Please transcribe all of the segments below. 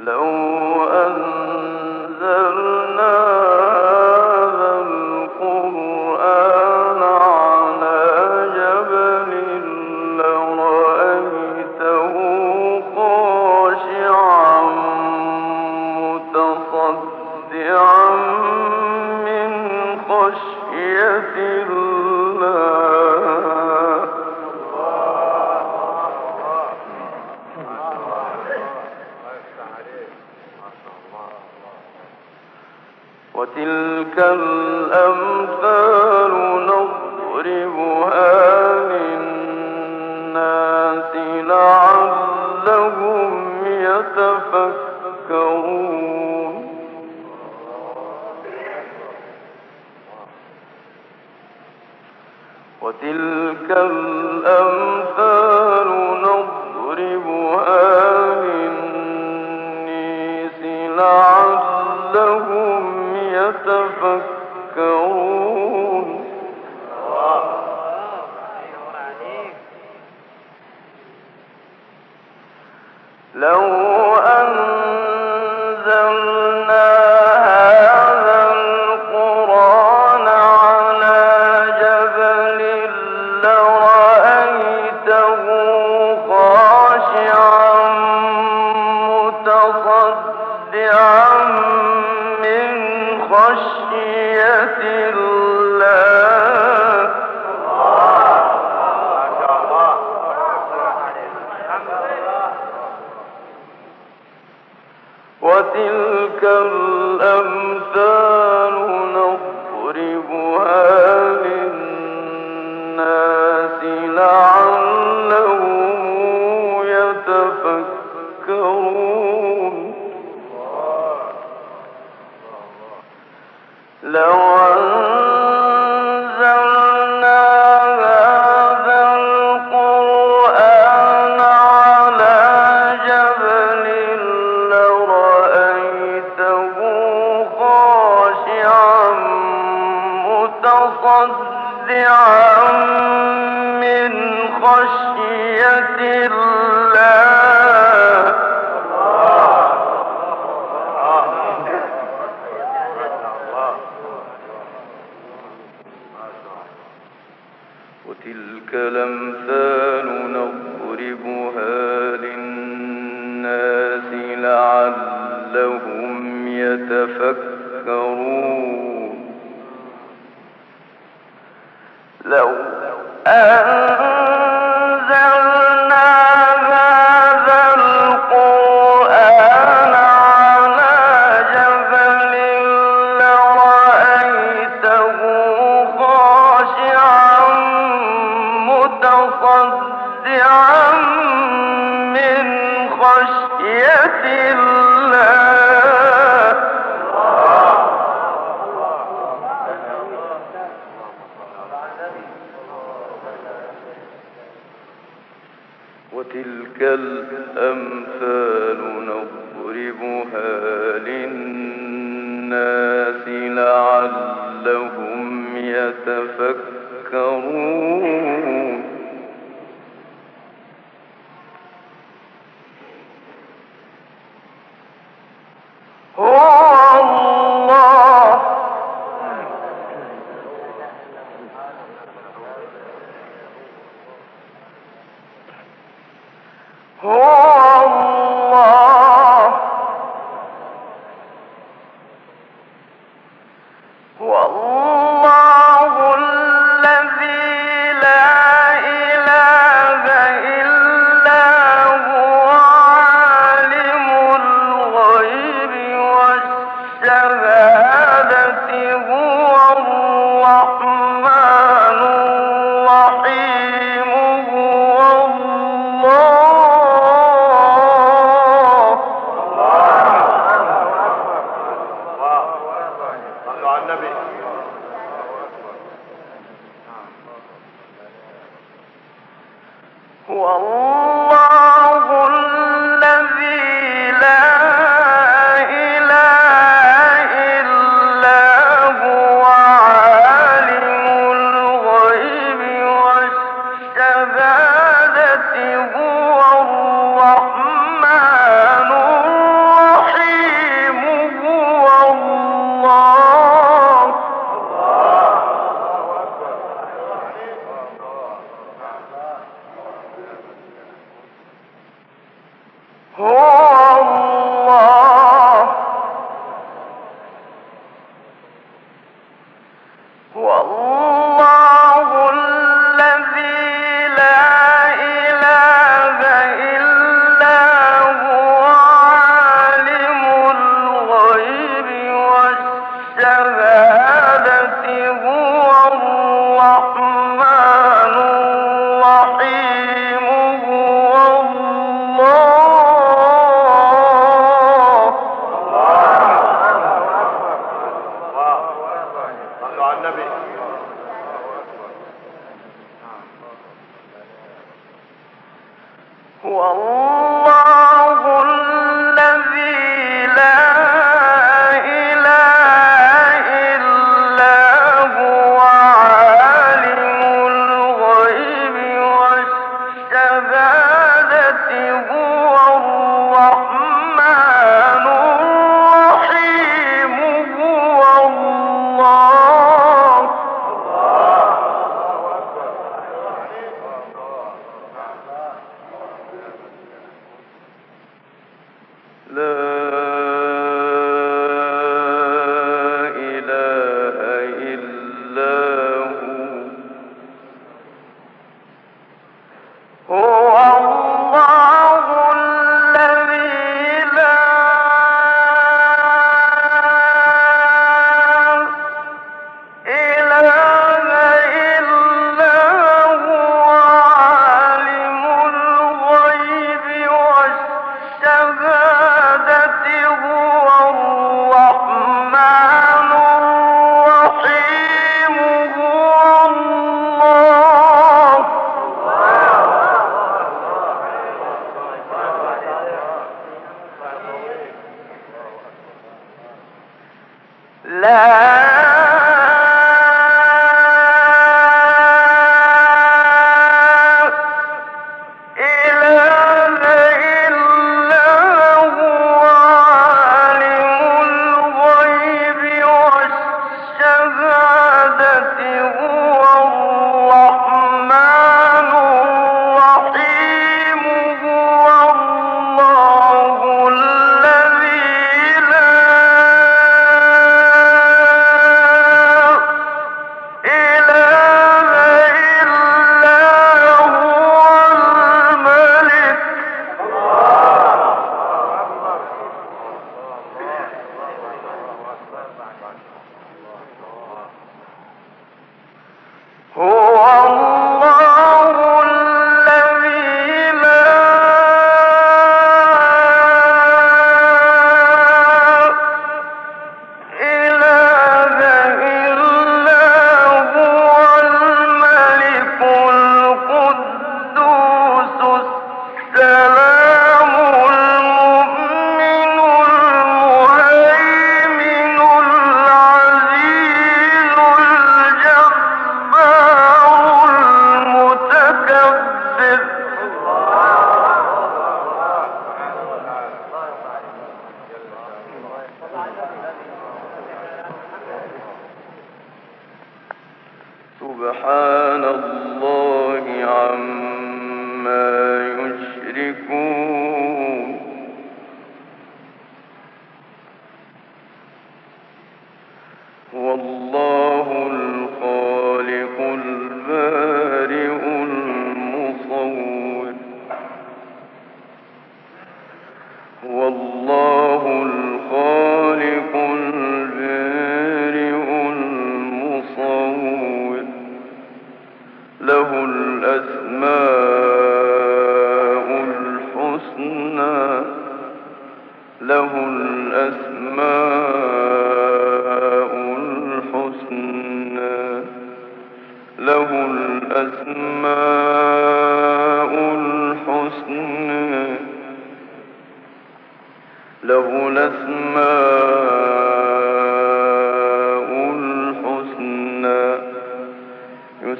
لو أن لو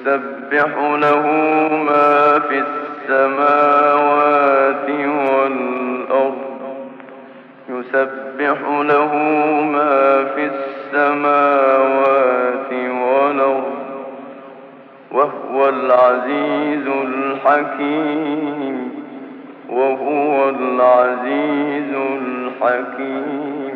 يسبح له ما في السماوات والأرض يسبح له ما في السماوات والأرض وهو العزيز الحكيم وهو العزيز الحكيم.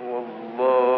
والله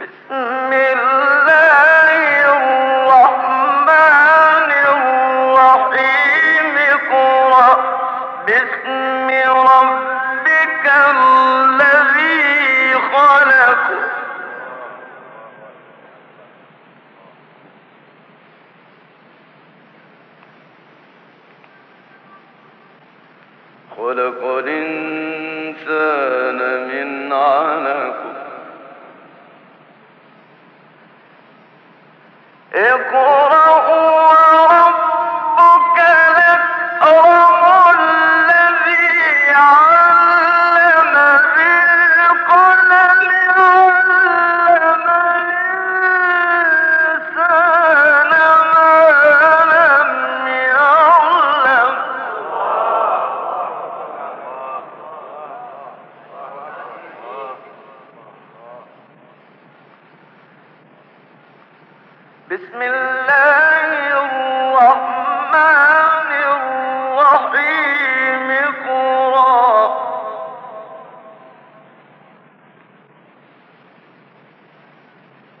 Uh-huh.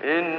Wow.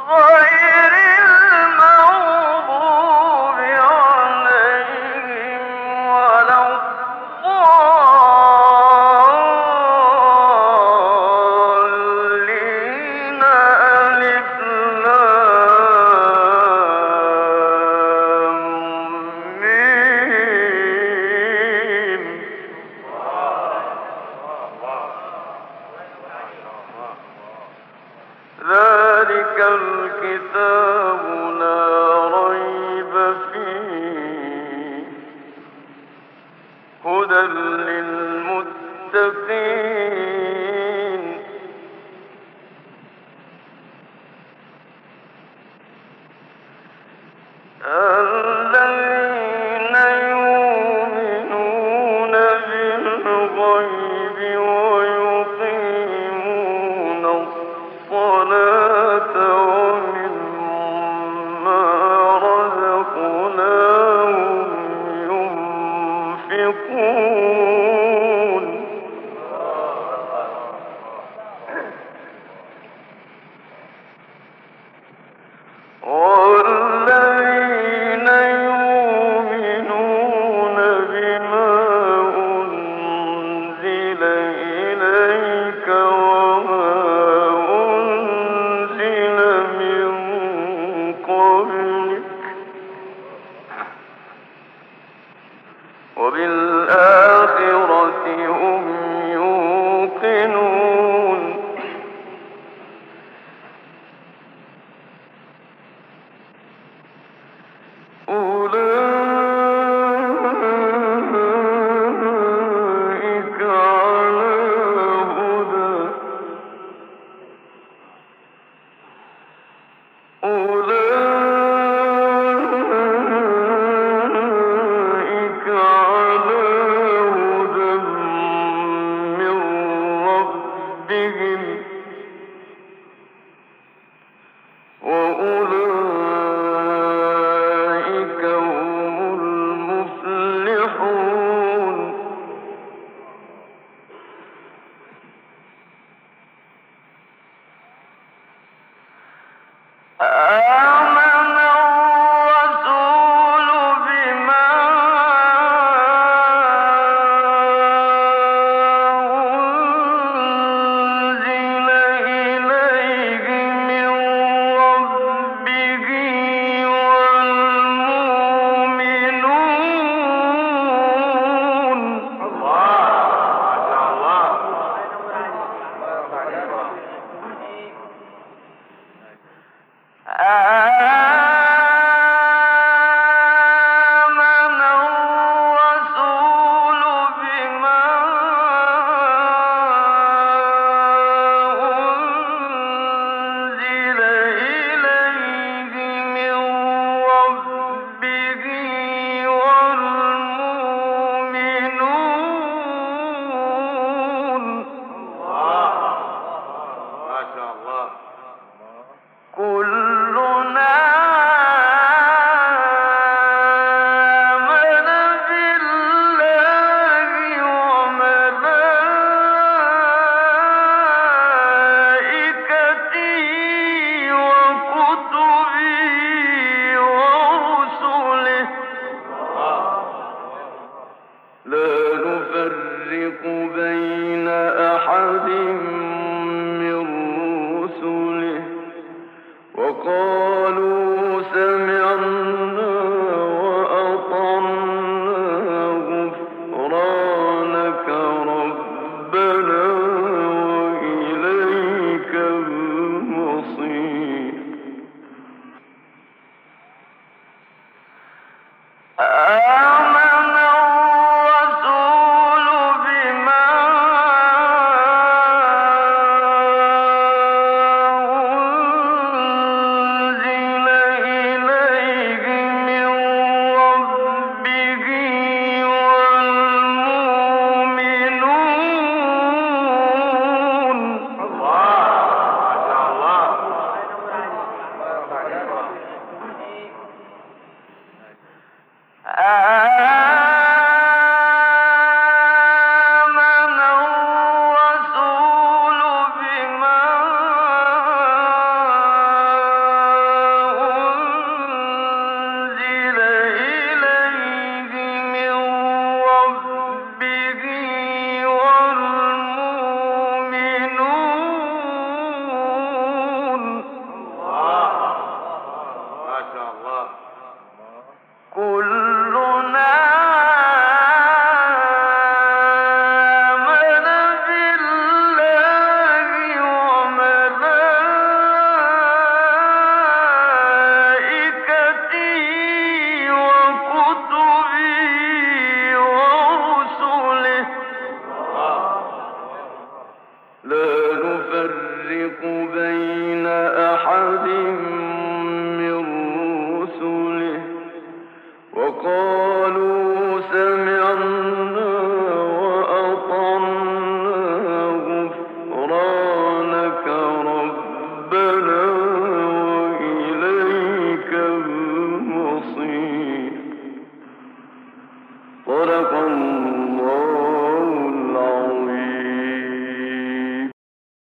Oh!